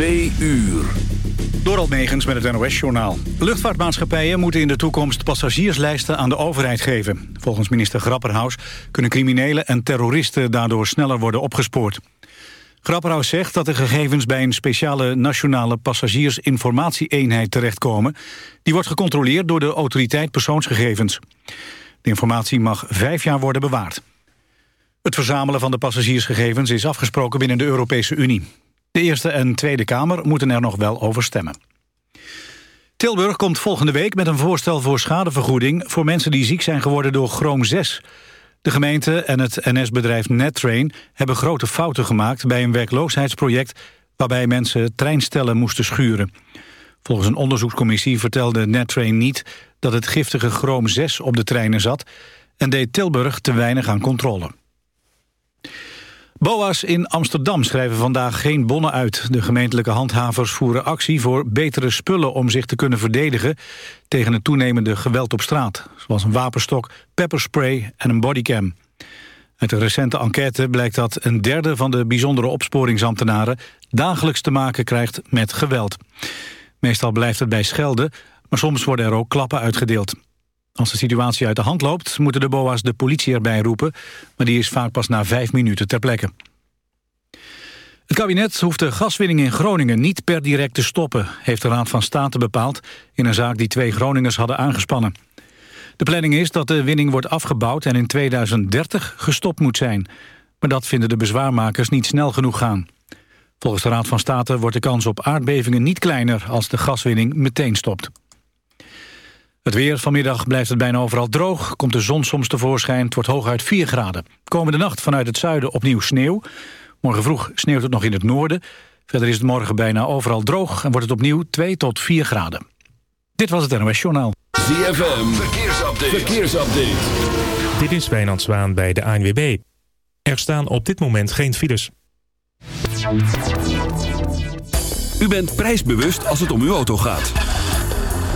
Twee uur. Megens met het NOS-journaal. Luchtvaartmaatschappijen moeten in de toekomst passagierslijsten aan de overheid geven. Volgens minister Grapperhaus kunnen criminelen en terroristen daardoor sneller worden opgespoord. Grapperhaus zegt dat de gegevens bij een speciale nationale passagiersinformatie-eenheid terechtkomen. Die wordt gecontroleerd door de autoriteit persoonsgegevens. De informatie mag vijf jaar worden bewaard. Het verzamelen van de passagiersgegevens is afgesproken binnen de Europese Unie. De Eerste en Tweede Kamer moeten er nog wel over stemmen. Tilburg komt volgende week met een voorstel voor schadevergoeding... voor mensen die ziek zijn geworden door chroom 6. De gemeente en het NS-bedrijf NetTrain hebben grote fouten gemaakt... bij een werkloosheidsproject waarbij mensen treinstellen moesten schuren. Volgens een onderzoekscommissie vertelde NetTrain niet... dat het giftige chroom 6 op de treinen zat... en deed Tilburg te weinig aan controle. BOA's in Amsterdam schrijven vandaag geen bonnen uit. De gemeentelijke handhavers voeren actie voor betere spullen... om zich te kunnen verdedigen tegen het toenemende geweld op straat. Zoals een wapenstok, pepperspray en een bodycam. Uit een recente enquête blijkt dat een derde van de bijzondere opsporingsambtenaren... dagelijks te maken krijgt met geweld. Meestal blijft het bij schelden, maar soms worden er ook klappen uitgedeeld. Als de situatie uit de hand loopt, moeten de BOA's de politie erbij roepen... maar die is vaak pas na vijf minuten ter plekke. Het kabinet hoeft de gaswinning in Groningen niet per direct te stoppen... heeft de Raad van State bepaald in een zaak die twee Groningers hadden aangespannen. De planning is dat de winning wordt afgebouwd en in 2030 gestopt moet zijn. Maar dat vinden de bezwaarmakers niet snel genoeg gaan. Volgens de Raad van State wordt de kans op aardbevingen niet kleiner... als de gaswinning meteen stopt. Het weer vanmiddag blijft het bijna overal droog. Komt de zon soms tevoorschijn. Het wordt hooguit 4 graden. Komende nacht vanuit het zuiden opnieuw sneeuw. Morgen vroeg sneeuwt het nog in het noorden. Verder is het morgen bijna overal droog en wordt het opnieuw 2 tot 4 graden. Dit was het NOS Journaal. ZFM, verkeersupdate. verkeersupdate. Dit is Wijnand Zwaan bij de ANWB. Er staan op dit moment geen files. U bent prijsbewust als het om uw auto gaat.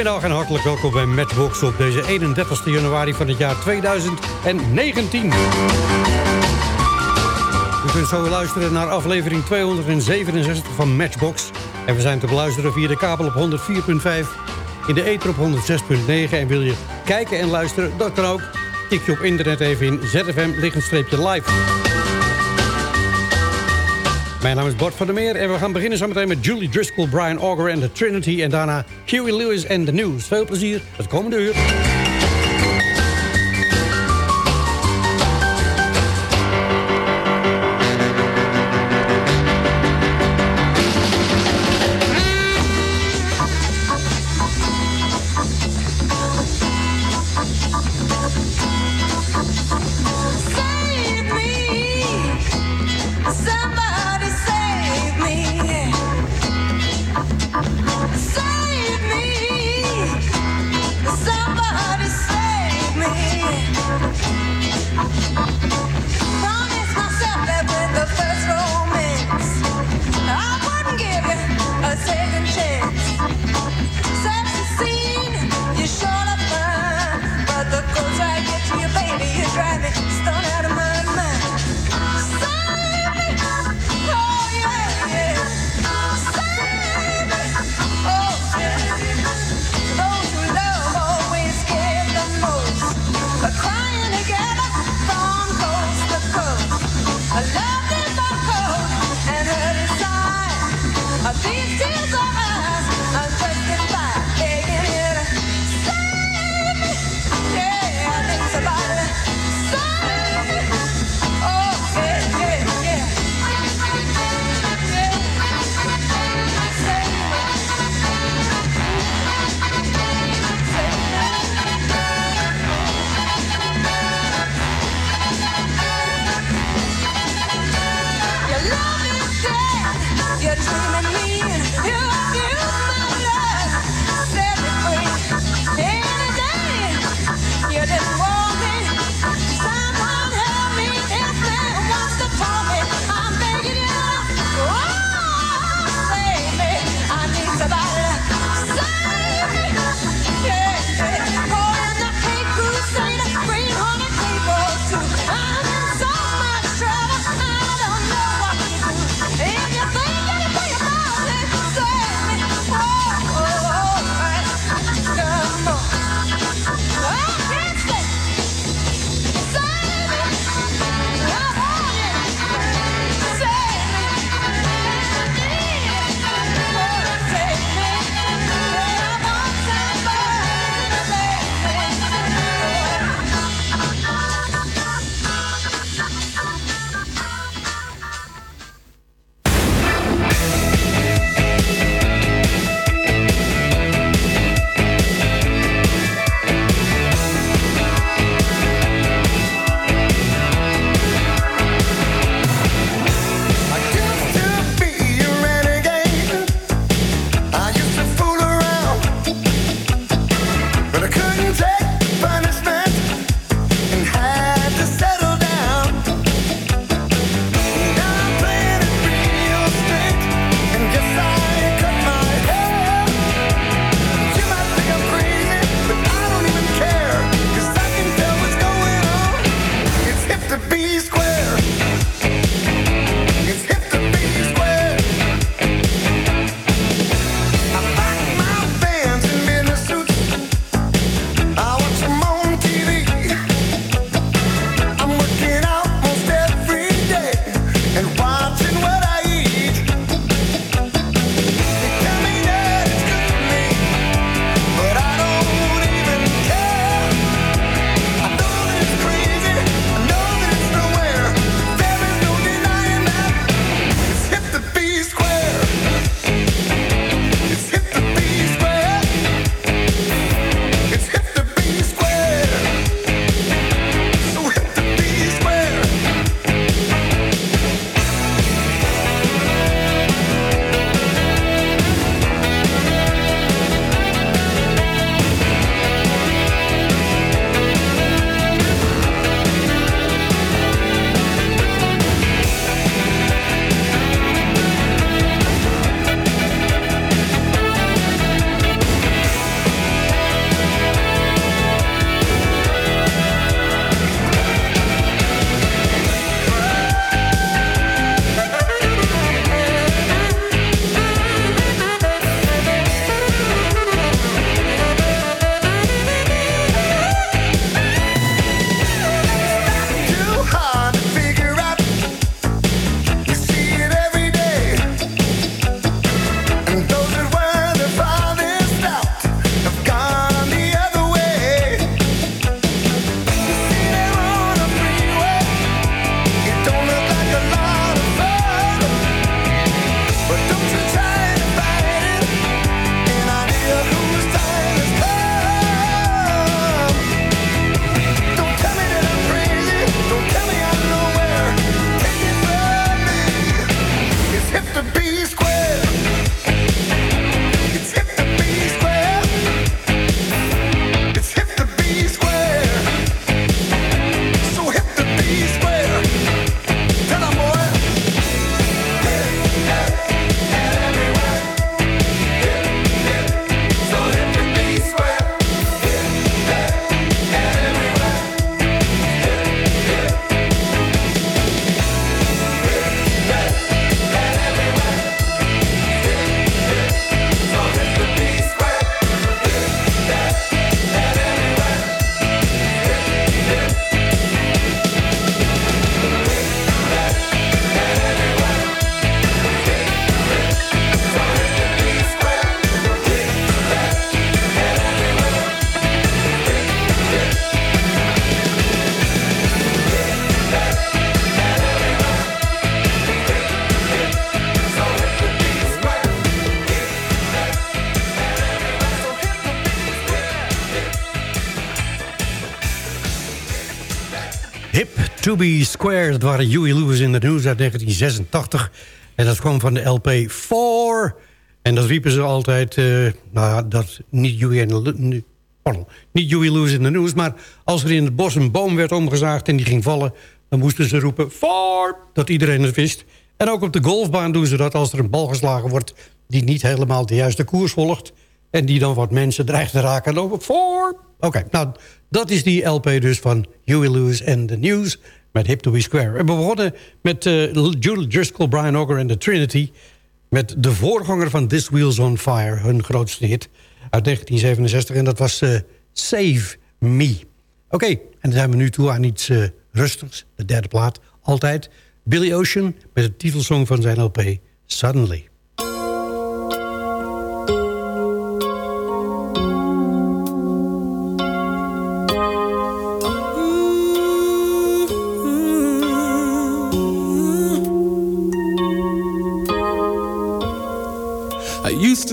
Goedemiddag en hartelijk welkom bij Matchbox op deze 31 januari van het jaar 2019. U kunt zo luisteren naar aflevering 267 van Matchbox. En we zijn te beluisteren via de kabel op 104.5, in de ether op 106.9. En wil je kijken en luisteren, dat kan ook. Tik je op internet even in ZFM mijn naam is Bart van der Meer en we gaan beginnen zometeen met Julie Driscoll, Brian Auger en de Trinity... en daarna Huey Lewis en The News. Veel plezier het komende uur. Be Square, dat waren Huey Lewis in the News uit 1986. En dat kwam van de LP 4. En dat riepen ze altijd, eh, nou dat niet Huey, en de, pardon, niet Lewis in the News... maar als er in het bos een boom werd omgezaagd en die ging vallen... dan moesten ze roepen, 4, dat iedereen het wist. En ook op de golfbaan doen ze dat als er een bal geslagen wordt... die niet helemaal de juiste koers volgt... en die dan wat mensen dreigt te raken en lopen, 4. Oké, nou, dat is die LP dus van Huey Lewis and the News... met Hip to Be Square. En we begonnen met eh Julie Driscoll, Brian Auger en The Trinity... met de voorganger van This Wheels on Fire, hun grootste hit uit 1967. En dat was eh, Save Me. Oké, en dan zijn we nu toe aan iets eh, rustigs. De derde plaat, altijd. Billy Ocean met de titelsong van zijn LP, Suddenly.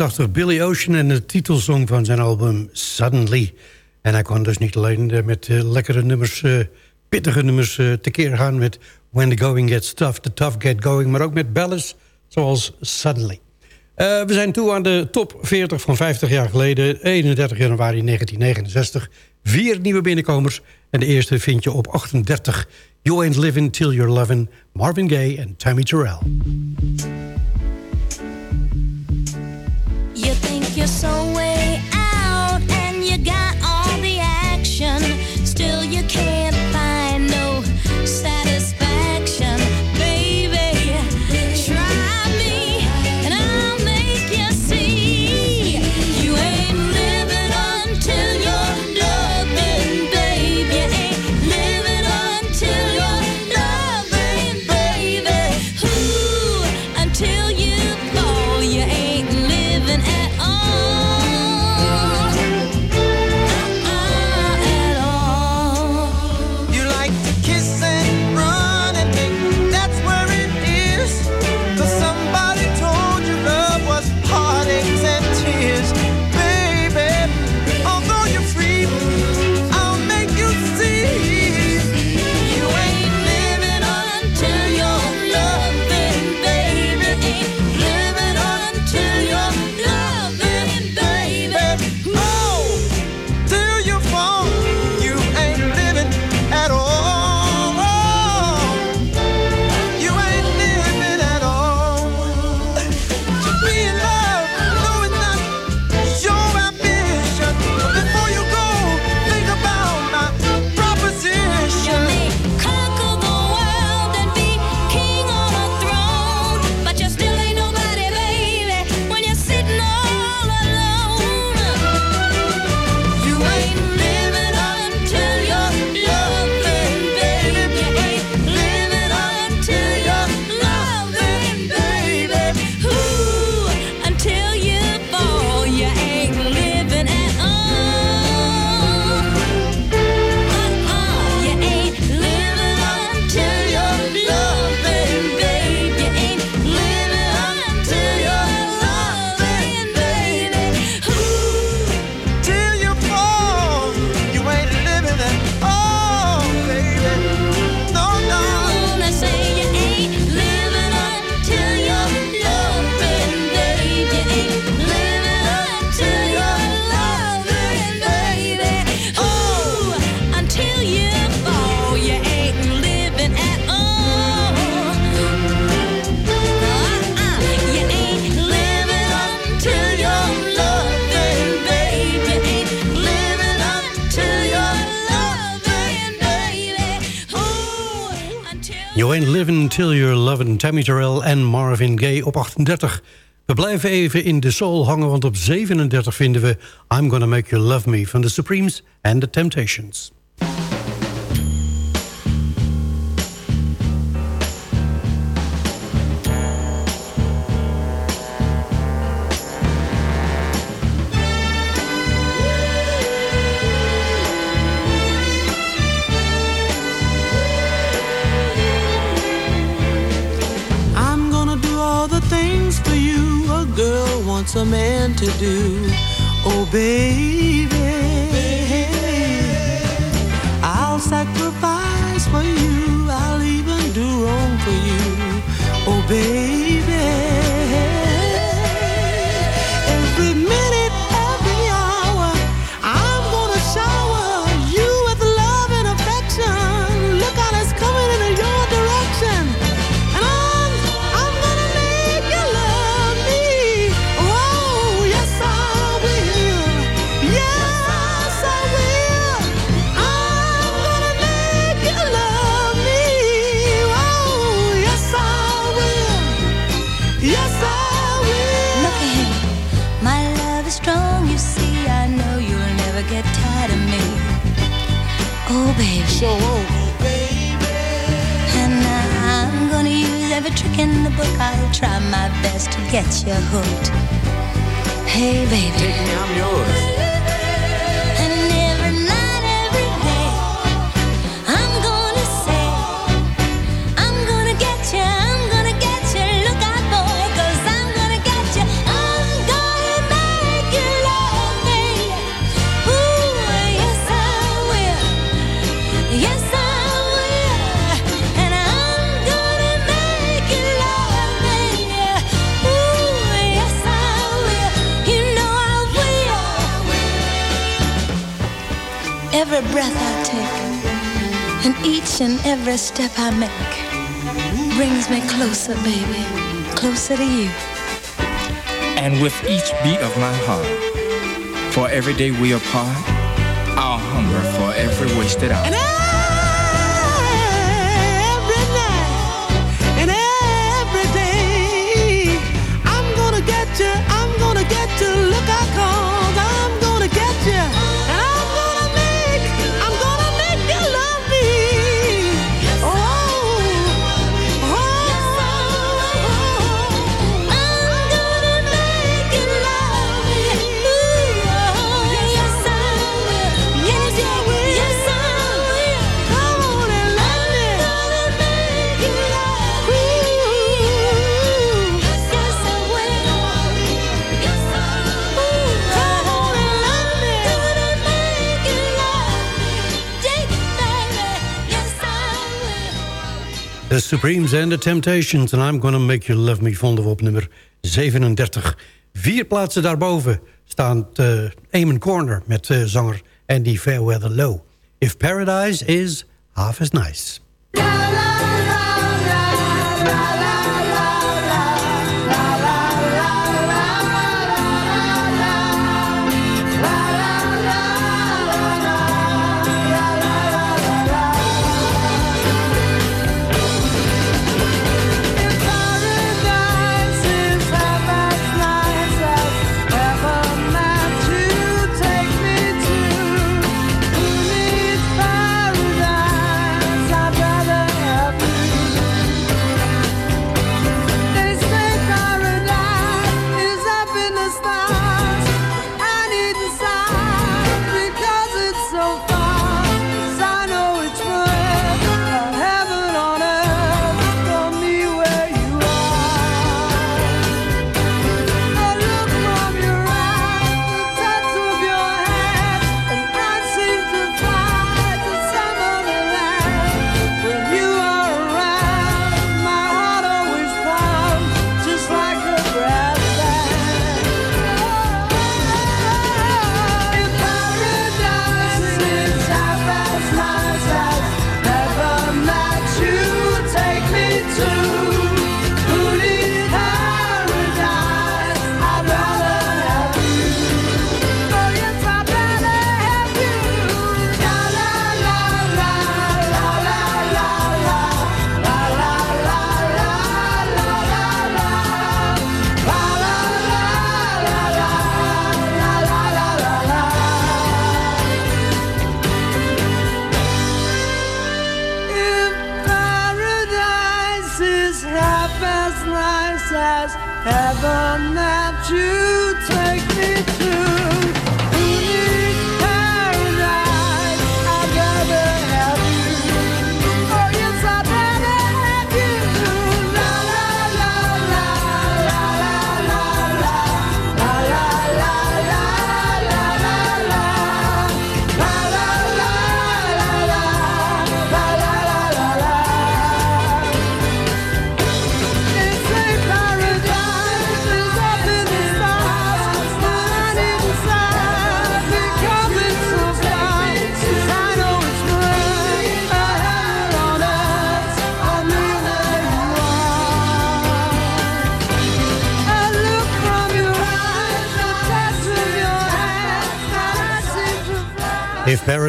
1984 Billy Ocean en de titelsong van zijn album Suddenly. En hij kon dus niet alleen eh, met eh, lekkere nummers, eh, pittige nummers uh, tekeer gaan... met When the Going Gets Tough, The Tough Get Going... maar ook met ballads zoals Suddenly. We zijn toe aan de top 40 van 50 jaar geleden. 31 januari 1969. Vier nieuwe binnenkomers. En de eerste vind je op 38. You Ain't Living Till You're Loving. Marvin Gaye en Tammy Terrell. kiss zijn Living Till You're Lovin', Tammy Terrell en Marvin Gaye op 38. We blijven even in de soul hangen, want op 37 vinden we... I'm Gonna Make You Love Me van The Supremes and The Temptations. a man to do. Oh, baby. best to get your hooked. Hey, baby. Take me, I'm yours. every breath I take and each and every step I make brings me closer, baby, closer to you. And with each beat of my heart, for every day we apart, I'll hunger for every wasted hour. Supremes and the Temptations. And I'm gonna make you love me vonden we op nummer 37. Vier plaatsen daarboven staan uh, eh, Eamon Corner met uh, zanger Andy Fairweather Low. If Paradise is half as nice.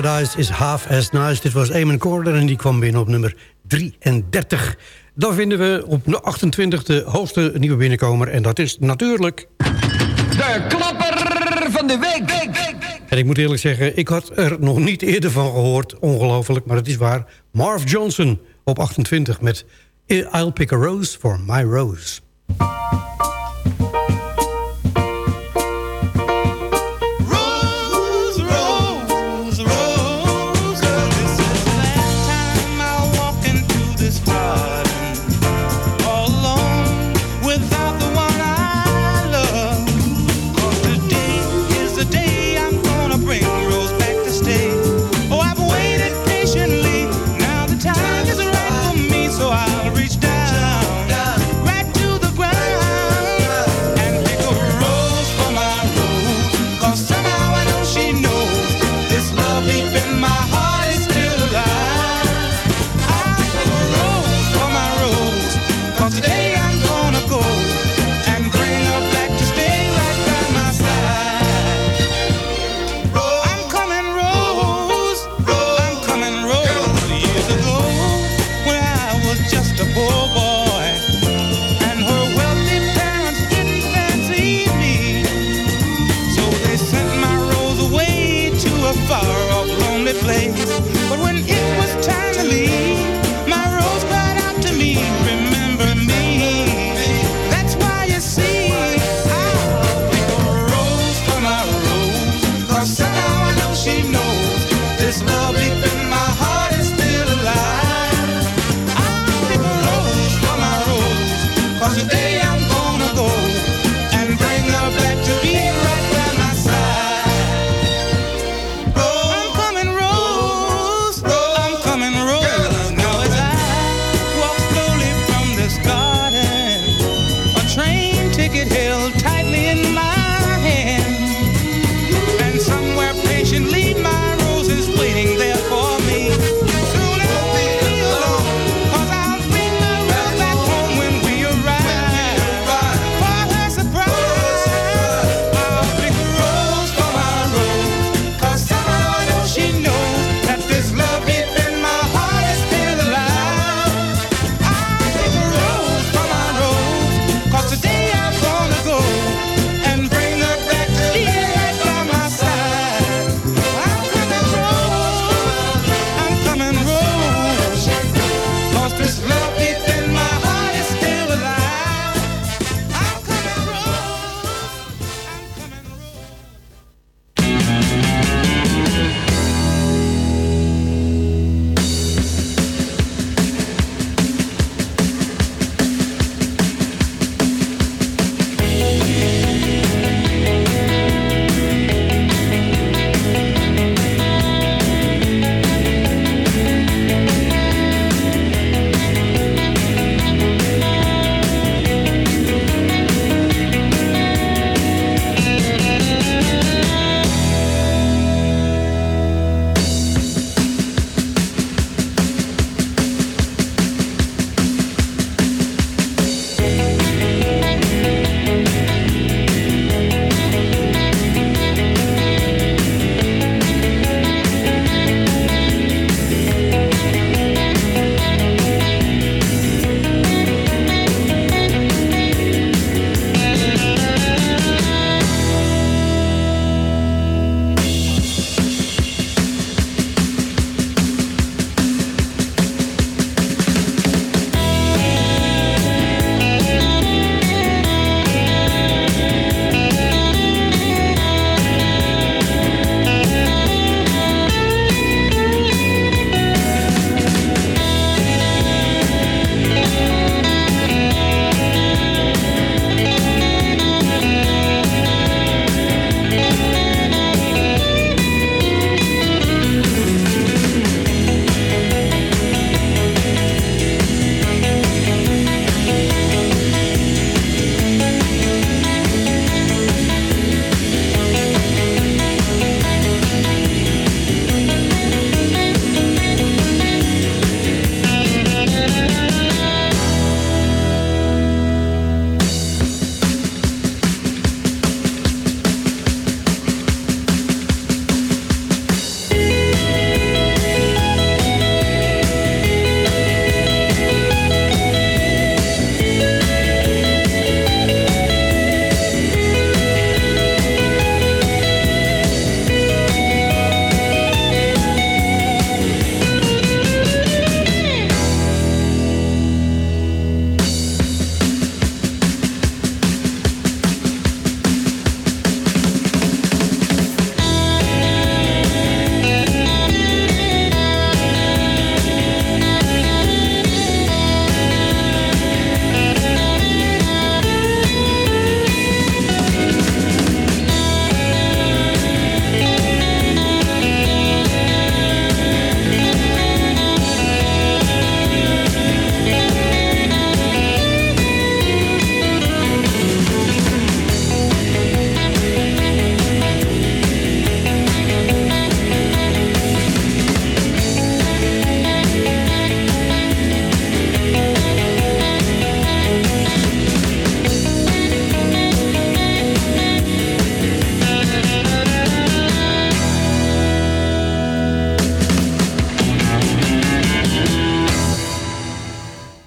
Paradise is half as nice. Dit was Eamon Corder en die kwam binnen op nummer 33. Dan vinden we op de 28 de hoogste nieuwe binnenkomer. En dat is natuurlijk... De klapper van de week. week. En ik moet eerlijk zeggen, ik had er nog niet eerder van gehoord. Ongelooflijk, maar het is waar. Marv Johnson op 28 met I'll Pick a Rose for My Rose.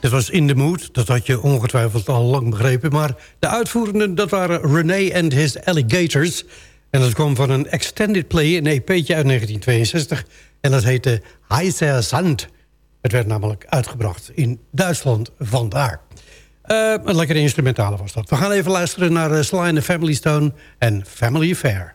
Het was In The Mood, dat had je ongetwijfeld al lang begrepen. Maar de uitvoerenden, dat waren René and His Alligators. En dat kwam van een extended play, een EP'tje uit 1962. En dat heette Heiser Sand. Het werd namelijk uitgebracht in Duitsland vandaar. Uh, een lekkere instrumentale was dat. We gaan even luisteren naar eh, Sly and the Family Stone en Family Fair.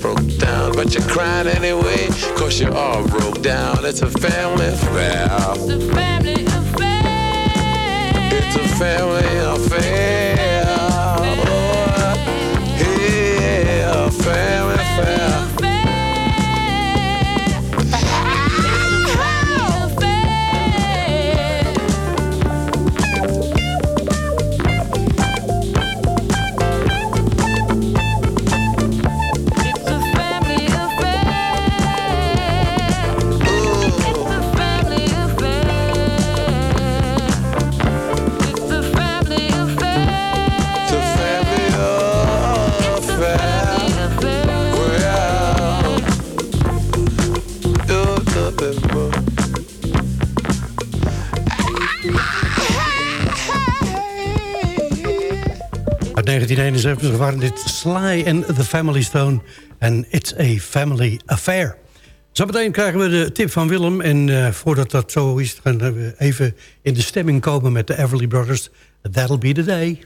broke down. But you're crying anyway cause you're all broke down. It's a family affair. It's a family affair. It's a family affair. Oh, yeah, family affair. 1971 waren dit Sly en The Family Stone. En It's a Family Affair. Zometeen krijgen we de tip van Willem. En eh, voordat dat zo is, gaan we even in de stemming komen met de Everly Brothers. That'll be the day.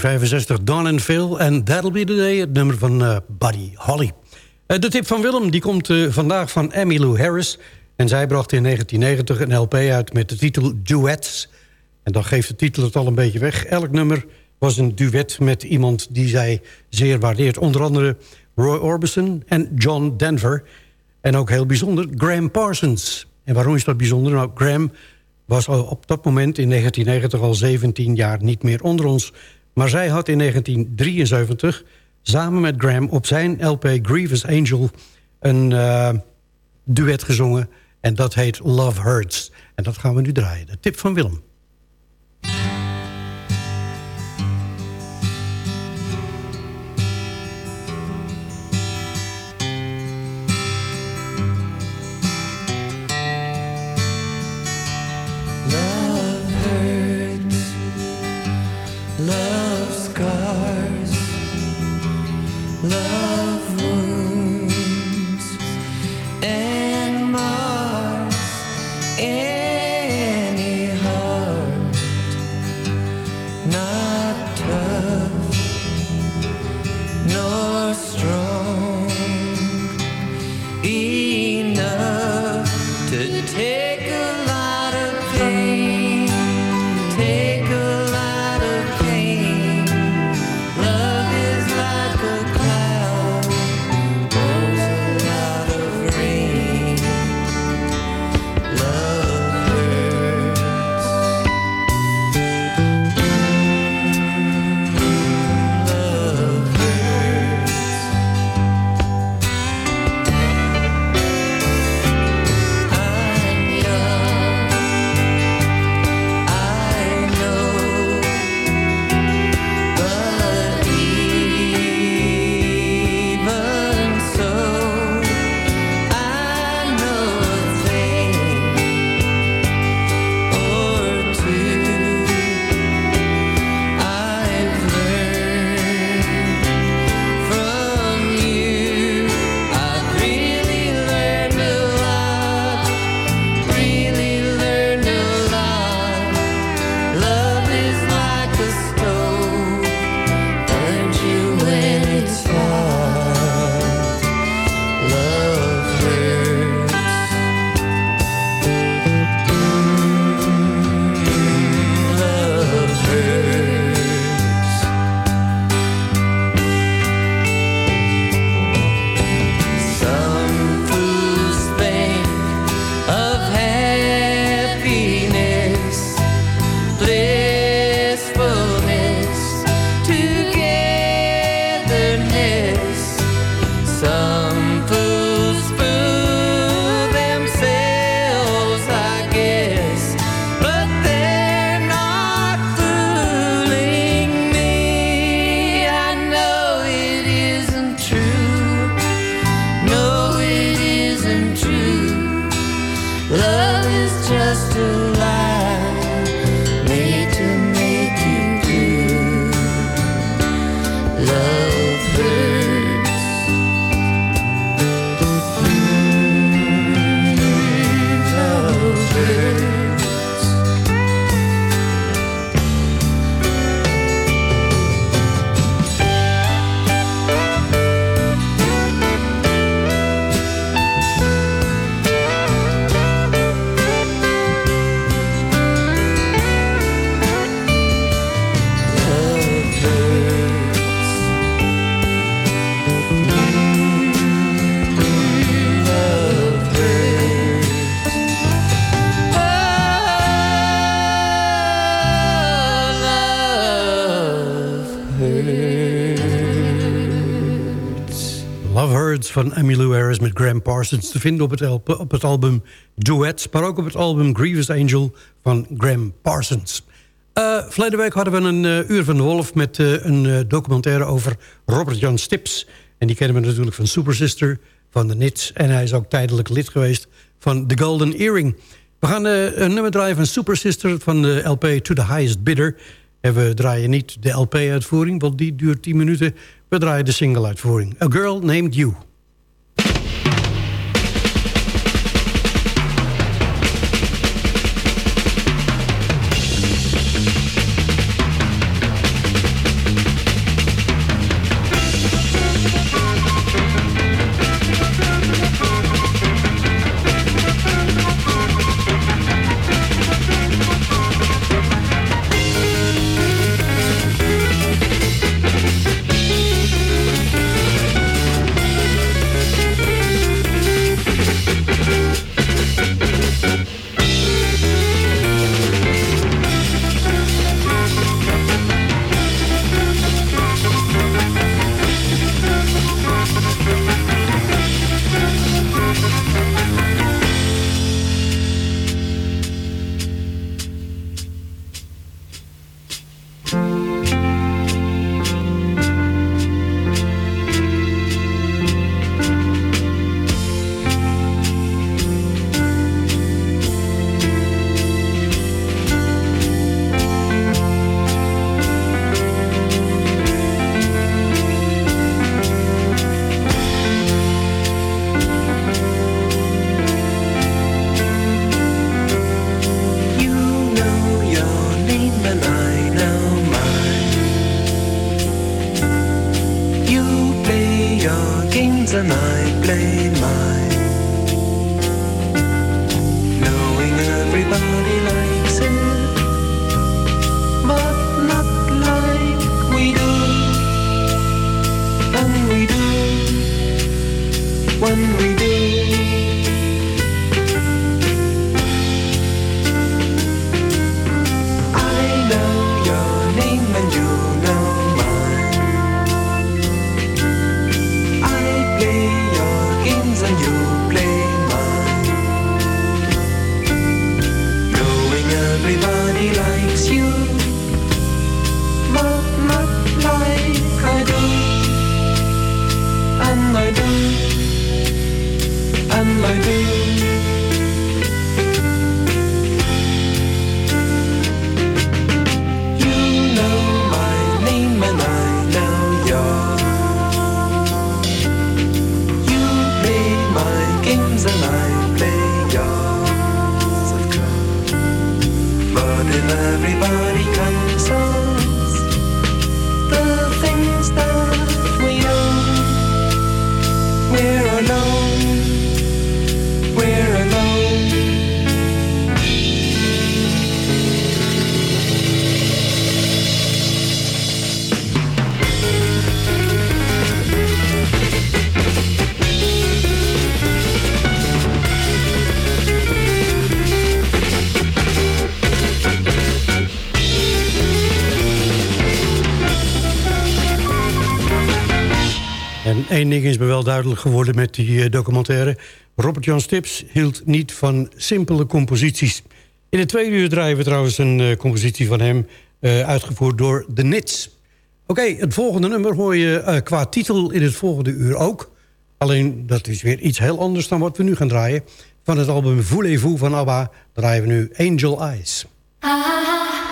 1965 Don and Phil en That'll Be The Day, het nummer van eh, Buddy Holly. Eh, de tip van Willem die komt eh, vandaag van Emmylou Harris. En zij bracht in 1990 een LP uit met de titel Duets. En dan geeft de titel het al een beetje weg. Elk nummer was een duet met iemand die zij zeer waardeert. Onder andere Roy Orbison en John Denver. En ook heel bijzonder, Graham Parsons. En waarom is dat bijzonder? Nou, Graham was op dat moment in 1990 al 17 jaar niet meer onder ons. Maar zij had in 1973 samen met Graham op zijn LP Grievous Angel... een eh, duet gezongen en dat heet Love Hurts. En dat gaan we nu draaien. De tip van Willem. Emmylou Harris met Graham Parsons... te vinden op het, album Duets... maar ook op het album Grievous Angel van Graham Parsons. Eh verleden week hadden we een eh, Uur van de Wolf... met eh, een documentaire over Robert Jan Stips. En die kennen we natuurlijk van Super Sister, van de Nits... en hij is ook tijdelijk lid geweest van The Golden Earring. We gaan een nummer draaien van Super Sister van de LP To The Highest Bidder... En we draaien niet de LP-uitvoering, want die duurt 10 minuten. We draaien de single-uitvoering. A Girl Named You. Geworden met die eh, documentaire. Robert Jan Stips hield niet van simpele composities. In de tweede uur draaien we trouwens een eh, compositie van hem... eh, uitgevoerd door The Nits. Oké, het volgende nummer hoor je qua titel in het volgende uur ook. Alleen dat is weer iets heel anders dan wat we nu gaan draaien. Van het album Voulez-vous van ABBA draaien we nu Angel Eyes. Keep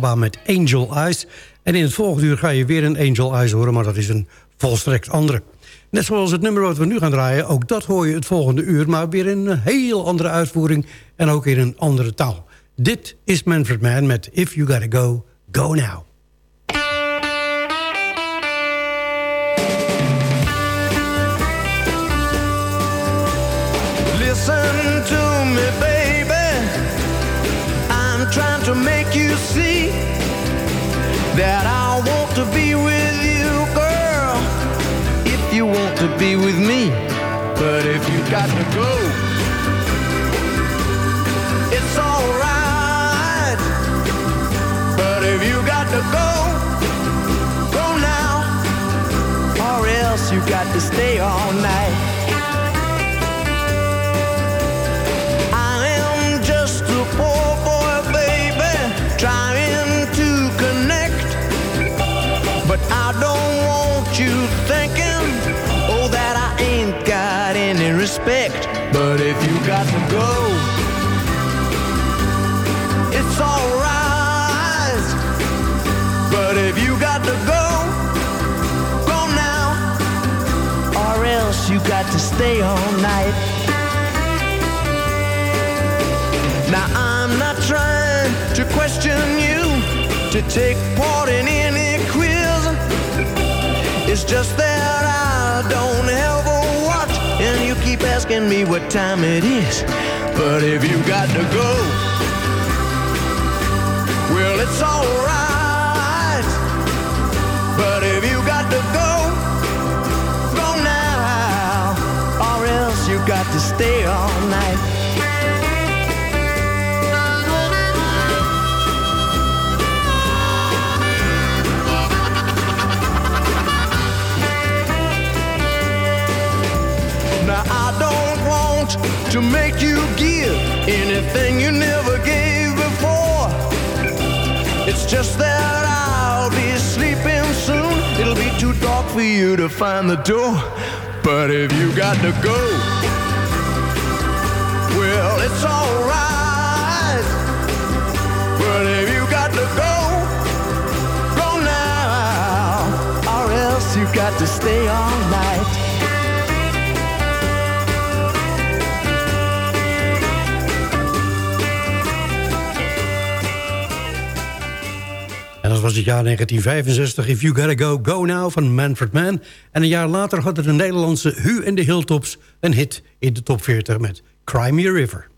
Met Angel Eyes. En in het volgende uur ga je weer een Angel Eyes horen... maar dat is een volstrekt andere. Net zoals het nummer wat we nu gaan draaien... ook dat hoor je het volgende uur... maar weer in een heel andere uitvoering... en ook in een andere taal. Dit is Manfred Mann met If You Gotta Go, Go Now. Listen to me, baby. I'm trying to make you see that I want to be with you, girl. If you want to be with me, but if you got to go, it's alright. But if you got to go, go now, or else you got to stay all night. Stay all night. Now I'm not trying to question you to take part in any quiz. It's just that I don't have a watch and you keep asking me what time it is. But if you got to go, well it's alright. Got to stay all night. Now I don't want to make you give anything you never gave before. It's just that I'll be sleeping soon. It'll be too dark for you to find the door. But if you got to go, you got to go, go now, or else you got to stay all night. En dat was het jaar 1965. If You Gotta Go, Go Now van Manfred Mann. En een jaar later hadden de Nederlandse Hu en de Hilltops... een hit in de top 40 met Cry Me a River.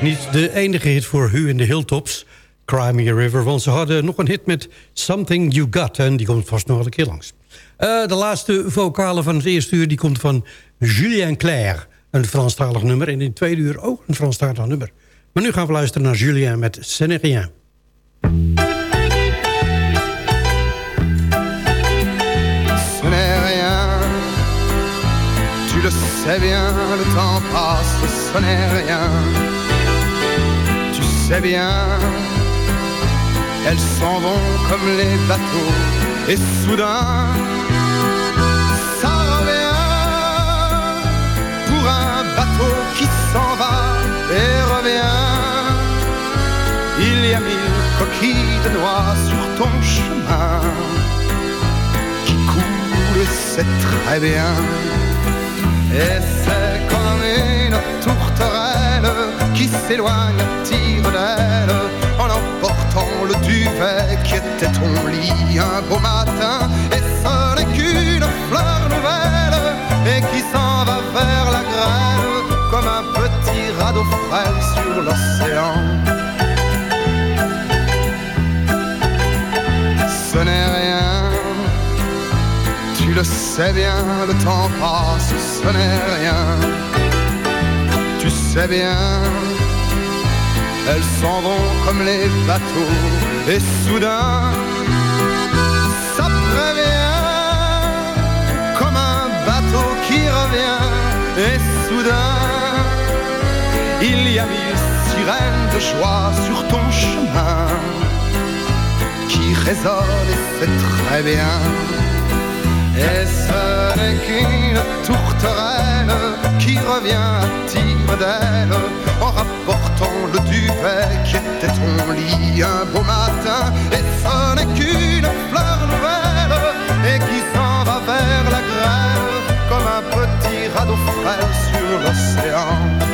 De enige hit voor Hu in de Hilltops, Cry Me a River. Want ze hadden nog een hit met Something You Got. En die komt vast nog een keer langs. Eh, de laatste vocale van het eerste uur die komt van Julien Clerc. Een Franstalig nummer. En in het tweede uur ook een Franstalig nummer. Maar nu gaan we luisteren naar Julien met Ce n'est rien. ce n'est rien. Tu le sais bien, le temps passe, ce n'est rien. Sais bien, elles s'en vont comme les bateaux, et soudain, ça revient pour un bateau qui s'en va et revient. Il y a mille coquilles de noix sur ton chemin qui coule, c'est très bien. Et c'est comme une tourterelle qui s'éloigne à en emportant le duvet qui était ton lit un beau matin. Et ce n'est qu'une fleur nouvelle et qui s'en va vers la grêle comme un petit radeau frêle sur l'océan. Sais bien, le temps passe, ce n'est rien. Tu sais bien, elles s'en vont comme les bateaux, et soudain, ça prévient, comme un bateau qui revient, et soudain, il y a mille sirènes de joie sur ton chemin, qui résonnent, et c'est très bien. Et ce n'est qu'une tourterelle qui revient à tire d'aile en rapportant le duvet qui était ton lit un beau matin? Et ce n'est qu'une fleur nouvelle et qui s'en va vers la grêle comme un petit radeau frêle sur l'océan?